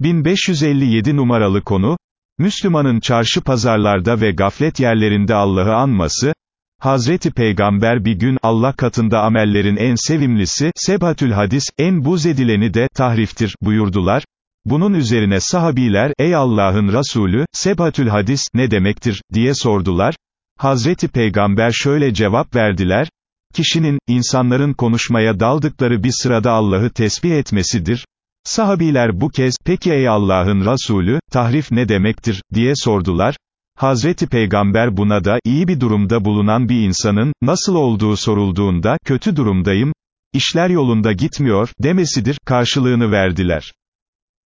1557 numaralı konu, Müslümanın çarşı pazarlarda ve gaflet yerlerinde Allah'ı anması, Hazreti Peygamber bir gün, Allah katında amellerin en sevimlisi, Sebatül Hadis, en buz edileni de, tahriftir, buyurdular. Bunun üzerine sahabiler, ey Allah'ın Resulü, Sebatül Hadis, ne demektir, diye sordular. Hazreti Peygamber şöyle cevap verdiler, kişinin, insanların konuşmaya daldıkları bir sırada Allah'ı tesbih etmesidir. Sahabiler bu kez, peki ey Allah'ın Resulü, tahrif ne demektir, diye sordular. Hazreti Peygamber buna da, iyi bir durumda bulunan bir insanın, nasıl olduğu sorulduğunda, kötü durumdayım, işler yolunda gitmiyor, demesidir, karşılığını verdiler.